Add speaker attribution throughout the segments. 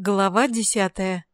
Speaker 1: Глава десятая.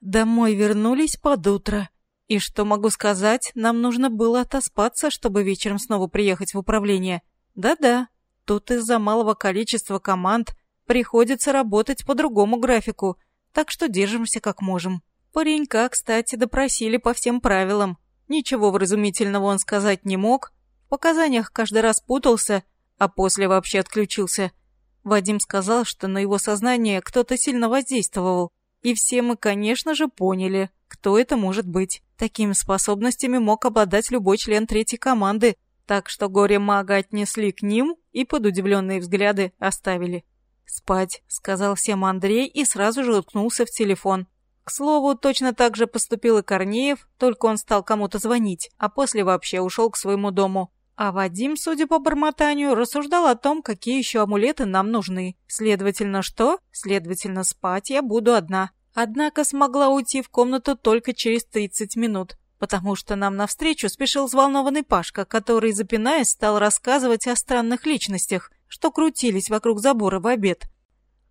Speaker 1: Домой вернулись под утро. И что могу сказать, нам нужно было отоспаться, чтобы вечером снова приехать в управление. Да-да, тут из-за малого количества команд приходится работать по другому графику, так что держимся как можем. Паренька, кстати, допросили по всем правилам. Ничего вразумительного он сказать не мог, в показаниях каждый раз путался, а после вообще отключился – Вадим сказал, что на его сознание кто-то сильно воздействовал. И все мы, конечно же, поняли, кто это может быть. Такими способностями мог обладать любой член третьей команды, так что горе-мага отнесли к ним и под удивленные взгляды оставили. «Спать», — сказал всем Андрей и сразу же уткнулся в телефон. К слову, точно так же поступил и Корнеев, только он стал кому-то звонить, а после вообще ушел к своему дому. А Вадим, судя по бормотанию, рассуждал о том, какие еще амулеты нам нужны. Следовательно, что? Следовательно, спать я буду одна. Однако смогла уйти в комнату только через 30 минут, потому что нам навстречу спешил взволнованный Пашка, который, запинаясь, стал рассказывать о странных личностях, что крутились вокруг забора в обед.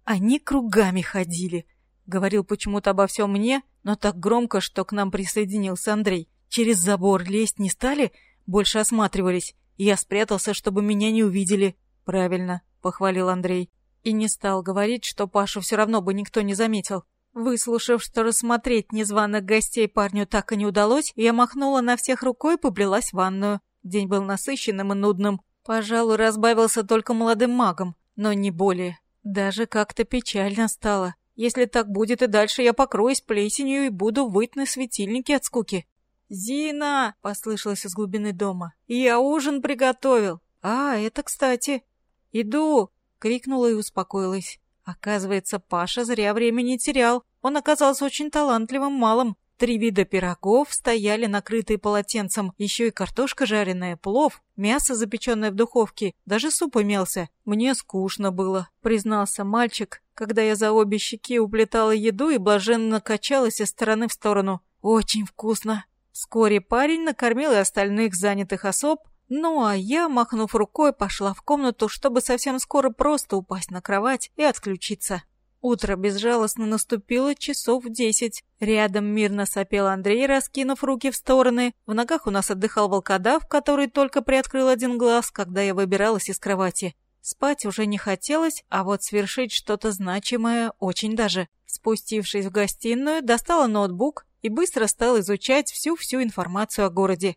Speaker 1: Они кругами ходили. Говорил почему-то обо всем мне, но так громко, что к нам присоединился Андрей. Через забор лезть не стали, больше осматривались. Я спрятался, чтобы меня не увидели. Правильно, похвалил Андрей. И не стал говорить, что Пашу все равно бы никто не заметил. Выслушав, что рассмотреть незваных гостей парню так и не удалось, я махнула на всех рукой и поблелась в ванную. День был насыщенным и нудным. Пожалуй, разбавился только молодым магом, но не более. Даже как-то печально стало. Если так будет и дальше, я покроюсь плесенью и буду выть на светильнике от скуки. «Зина!» — послышалось из глубины дома. «Я ужин приготовил!» «А, это кстати!» «Иду!» — крикнула и успокоилась. Оказывается, Паша зря времени терял. Он оказался очень талантливым малым. Три вида пирогов стояли накрытые полотенцем, еще и картошка жареная, плов, мясо, запеченное в духовке, даже суп имелся. Мне скучно было, признался мальчик, когда я за обе щеки уплетала еду и блаженно качалась из стороны в сторону. Очень вкусно. Вскоре парень накормил и остальных занятых особ, ну а я, махнув рукой, пошла в комнату, чтобы совсем скоро просто упасть на кровать и отключиться. Утро безжалостно наступило часов в десять. Рядом мирно сопел Андрей, раскинув руки в стороны. В ногах у нас отдыхал волкодав, который только приоткрыл один глаз, когда я выбиралась из кровати. Спать уже не хотелось, а вот свершить что-то значимое очень даже. Спустившись в гостиную, достала ноутбук и быстро стал изучать всю-всю информацию о городе.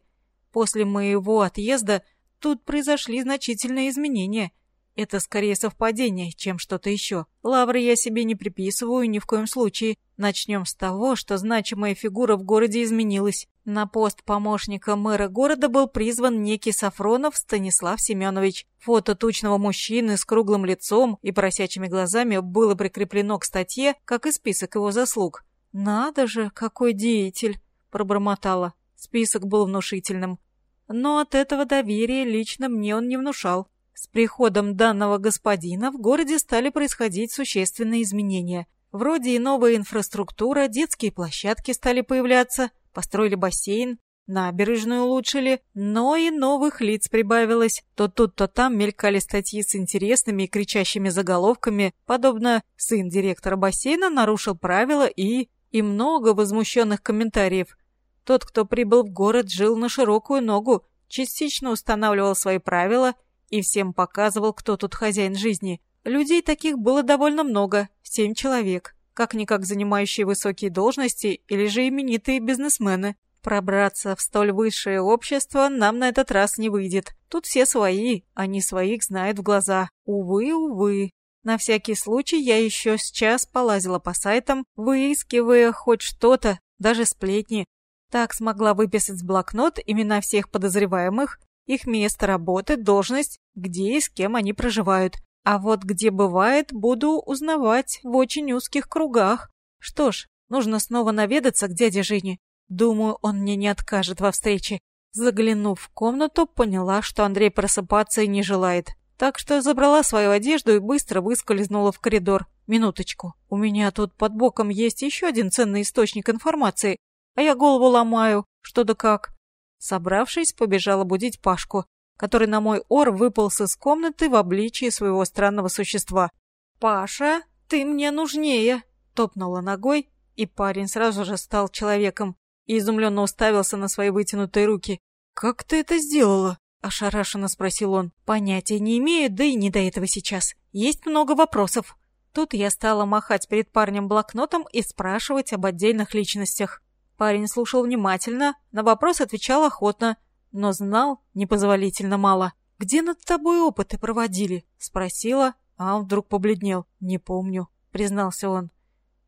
Speaker 1: После моего отъезда тут произошли значительные изменения. Это скорее совпадение, чем что-то еще. Лавры я себе не приписываю ни в коем случае. Начнем с того, что значимая фигура в городе изменилась. На пост помощника мэра города был призван некий Сафронов Станислав Семенович. Фото тучного мужчины с круглым лицом и просячими глазами было прикреплено к статье, как и список его заслуг. «Надо же, какой деятель!» — пробормотала. Список был внушительным. Но от этого доверия лично мне он не внушал. С приходом данного господина в городе стали происходить существенные изменения. Вроде и новая инфраструктура, детские площадки стали появляться, построили бассейн, набережную улучшили, но и новых лиц прибавилось. То тут, то там мелькали статьи с интересными и кричащими заголовками, подобно «Сын директора бассейна нарушил правила и...» и много возмущенных комментариев. Тот, кто прибыл в город, жил на широкую ногу, частично устанавливал свои правила и всем показывал, кто тут хозяин жизни. Людей таких было довольно много, семь человек, как-никак занимающие высокие должности или же именитые бизнесмены. Пробраться в столь высшее общество нам на этот раз не выйдет. Тут все свои, они своих знают в глаза. Увы, увы. На всякий случай я еще сейчас полазила по сайтам, выискивая хоть что-то, даже сплетни. Так смогла выписать в блокнот имена всех подозреваемых, их место работы, должность, где и с кем они проживают. А вот где бывает, буду узнавать в очень узких кругах. Что ж, нужно снова наведаться к дяде Жене. Думаю, он мне не откажет во встрече. Заглянув в комнату, поняла, что Андрей просыпаться и не желает. Так что забрала свою одежду и быстро выскользнула в коридор. Минуточку, у меня тут под боком есть еще один ценный источник информации, а я голову ломаю, что да как. Собравшись, побежала будить Пашку, который на мой ор выполз из комнаты в обличии своего странного существа. «Паша, ты мне нужнее!» Топнула ногой, и парень сразу же стал человеком и изумленно уставился на свои вытянутые руки. «Как ты это сделала?» – ошарашенно спросил он. «Понятия не имею, да и не до этого сейчас. Есть много вопросов». Тут я стала махать перед парнем блокнотом и спрашивать об отдельных личностях. Парень слушал внимательно, на вопрос отвечал охотно, но знал непозволительно мало. «Где над тобой опыты проводили?» – спросила, а он вдруг побледнел. «Не помню», – признался он.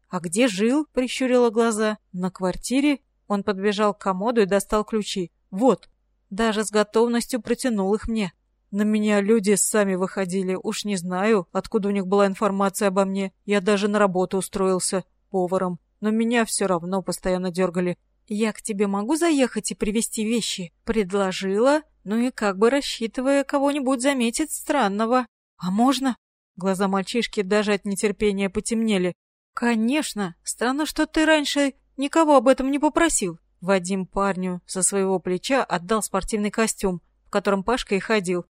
Speaker 1: «А где жил?» – прищурила глаза. «На квартире?» Он подбежал к комоду и достал ключи. «Вот». Даже с готовностью протянул их мне. На меня люди сами выходили. Уж не знаю, откуда у них была информация обо мне. Я даже на работу устроился поваром. Но меня все равно постоянно дергали. «Я к тебе могу заехать и привезти вещи?» Предложила, ну и как бы рассчитывая кого-нибудь заметить странного. «А можно?» Глаза мальчишки даже от нетерпения потемнели. «Конечно! Странно, что ты раньше никого об этом не попросил». Вадим парню со своего плеча отдал спортивный костюм, в котором Пашка и ходил.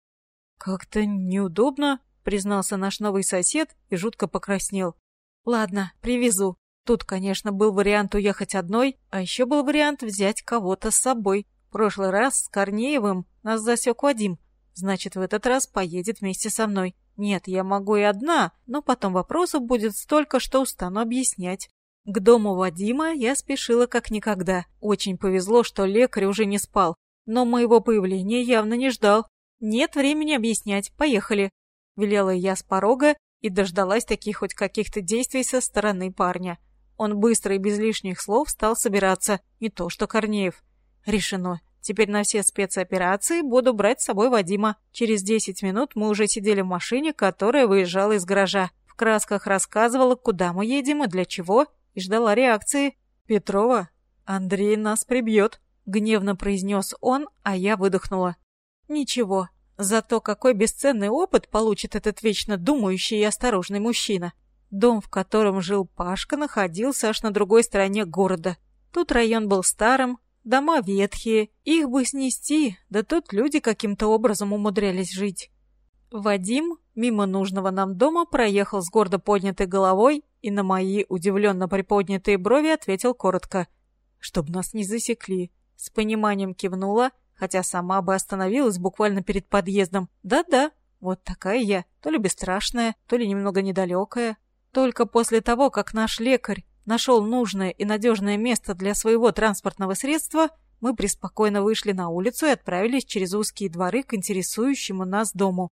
Speaker 1: «Как-то неудобно», — признался наш новый сосед и жутко покраснел. «Ладно, привезу. Тут, конечно, был вариант уехать одной, а еще был вариант взять кого-то с собой. В прошлый раз с Корнеевым нас засек Вадим. Значит, в этот раз поедет вместе со мной. Нет, я могу и одна, но потом вопросов будет столько, что устану объяснять. К дому Вадима я спешила как никогда. Очень повезло, что лекарь уже не спал, но моего появления явно не ждал. Нет времени объяснять, поехали. Велела я с порога и дождалась таких хоть каких-то действий со стороны парня. Он быстро и без лишних слов стал собираться, не то что Корнеев. Решено. Теперь на все спецоперации буду брать с собой Вадима. Через 10 минут мы уже сидели в машине, которая выезжала из гаража. В красках рассказывала, куда мы едем и для чего, и ждала реакции. «Петрова, Андрей нас прибьет», — гневно произнес он, а я выдохнула. «Ничего, зато какой бесценный опыт получит этот вечно думающий и осторожный мужчина». Дом, в котором жил Пашка, находился аж на другой стороне города. Тут район был старым, Дома ветхие, их бы снести, да тут люди каким-то образом умудрялись жить. Вадим мимо нужного нам дома проехал с гордо поднятой головой и на мои удивленно приподнятые брови ответил коротко. «Чтоб нас не засекли». С пониманием кивнула, хотя сама бы остановилась буквально перед подъездом. «Да-да, вот такая я, то ли бесстрашная, то ли немного недалекая. Только после того, как наш лекарь нашел нужное и надежное место для своего транспортного средства, мы преспокойно вышли на улицу и отправились через узкие дворы к интересующему нас дому.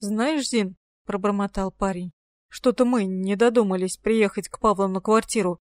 Speaker 1: «Знаешь, Зин», — пробормотал парень, — «что-то мы не додумались приехать к Павлу на квартиру».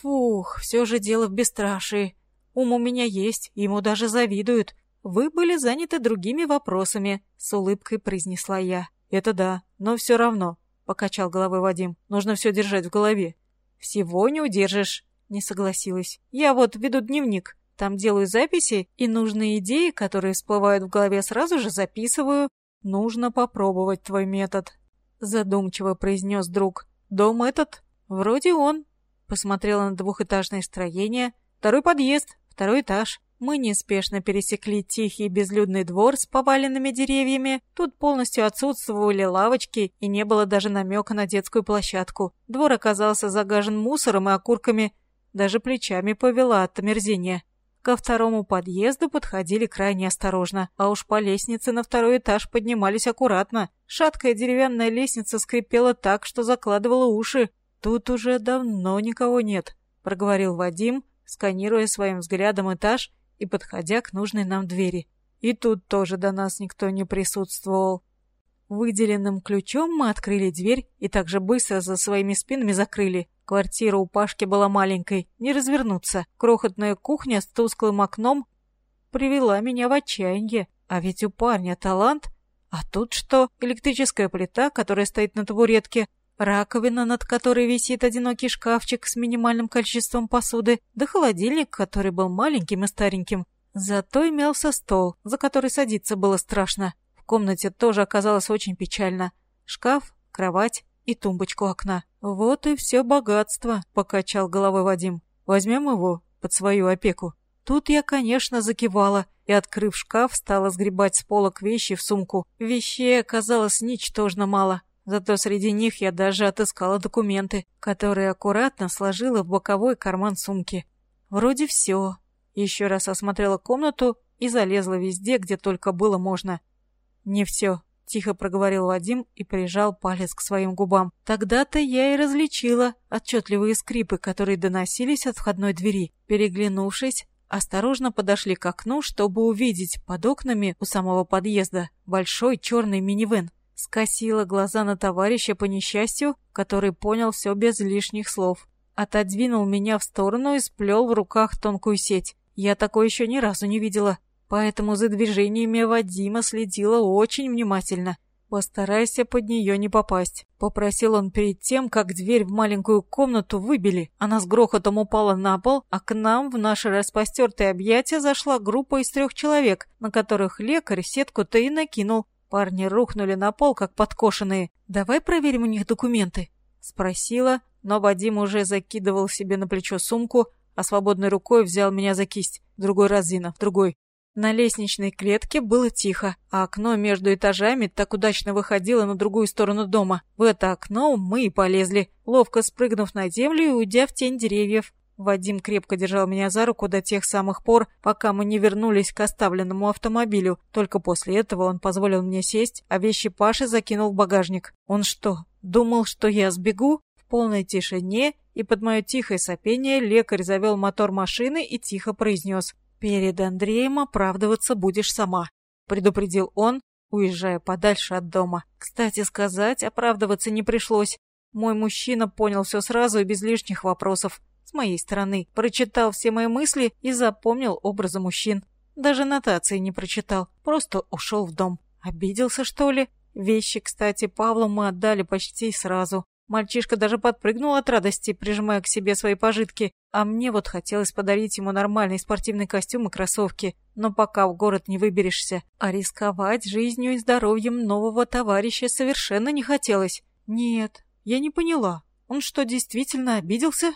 Speaker 1: «Фух, все же дело в бесстрашии. Ум у меня есть, ему даже завидуют. Вы были заняты другими вопросами», — с улыбкой произнесла я. «Это да, но все равно», — покачал головой Вадим. «Нужно все держать в голове. «Всего не удержишь», — не согласилась. «Я вот веду дневник. Там делаю записи, и нужные идеи, которые всплывают в голове, сразу же записываю. Нужно попробовать твой метод», — задумчиво произнес друг. «Дом этот? Вроде он». Посмотрела на двухэтажное строение. «Второй подъезд, второй этаж». Мы неспешно пересекли тихий безлюдный двор с поваленными деревьями. Тут полностью отсутствовали лавочки и не было даже намека на детскую площадку. Двор оказался загажен мусором и окурками. Даже плечами повела от омерзения. Ко второму подъезду подходили крайне осторожно, а уж по лестнице на второй этаж поднимались аккуратно. Шаткая деревянная лестница скрипела так, что закладывала уши. «Тут уже давно никого нет», — проговорил Вадим, сканируя своим взглядом этаж и подходя к нужной нам двери. И тут тоже до нас никто не присутствовал. Выделенным ключом мы открыли дверь и также быстро за своими спинами закрыли. Квартира у Пашки была маленькой, не развернуться. Крохотная кухня с тусклым окном привела меня в отчаяние. А ведь у парня талант. А тут что? Электрическая плита, которая стоит на табуретке, раковина, над которой висит одинокий шкафчик с минимальным количеством посуды, да холодильник, который был маленьким и стареньким. Зато имелся стол, за который садиться было страшно. Комнате тоже оказалось очень печально. Шкаф, кровать и тумбочку окна. «Вот и все богатство», — покачал головой Вадим. «Возьмем его под свою опеку». Тут я, конечно, закивала и, открыв шкаф, стала сгребать с полок вещи в сумку. Вещей оказалось ничтожно мало. Зато среди них я даже отыскала документы, которые аккуратно сложила в боковой карман сумки. Вроде все. Еще раз осмотрела комнату и залезла везде, где только было можно. Не все. Тихо проговорил Вадим и прижал палец к своим губам. Тогда-то я и различила отчетливые скрипы, которые доносились от входной двери. Переглянувшись, осторожно подошли к окну, чтобы увидеть под окнами у самого подъезда большой черный минивэн. Скосила глаза на товарища по несчастью, который понял все без лишних слов. Отодвинул меня в сторону и сплел в руках тонкую сеть. Я такой еще ни разу не видела поэтому за движениями Вадима следила очень внимательно. «Постарайся под нее не попасть», — попросил он перед тем, как дверь в маленькую комнату выбили. Она с грохотом упала на пол, а к нам в наши распростертые объятия зашла группа из трех человек, на которых лекарь сетку-то и накинул. Парни рухнули на пол, как подкошенные. «Давай проверим у них документы», — спросила, но Вадим уже закидывал себе на плечо сумку, а свободной рукой взял меня за кисть. Другой раз, Зина, другой. На лестничной клетке было тихо, а окно между этажами так удачно выходило на другую сторону дома. В это окно мы и полезли, ловко спрыгнув на землю и уйдя в тень деревьев. Вадим крепко держал меня за руку до тех самых пор, пока мы не вернулись к оставленному автомобилю. Только после этого он позволил мне сесть, а вещи Паши закинул в багажник. Он что, думал, что я сбегу? В полной тишине и под мое тихое сопение лекарь завел мотор машины и тихо произнес «Перед Андреем оправдываться будешь сама», — предупредил он, уезжая подальше от дома. Кстати сказать, оправдываться не пришлось. Мой мужчина понял все сразу и без лишних вопросов. С моей стороны. Прочитал все мои мысли и запомнил образы мужчин. Даже нотации не прочитал. Просто ушел в дом. Обиделся, что ли? Вещи, кстати, Павлу мы отдали почти сразу. Мальчишка даже подпрыгнул от радости, прижимая к себе свои пожитки. А мне вот хотелось подарить ему нормальный спортивный костюм и кроссовки. Но пока в город не выберешься. А рисковать жизнью и здоровьем нового товарища совершенно не хотелось. Нет, я не поняла. Он что, действительно обиделся?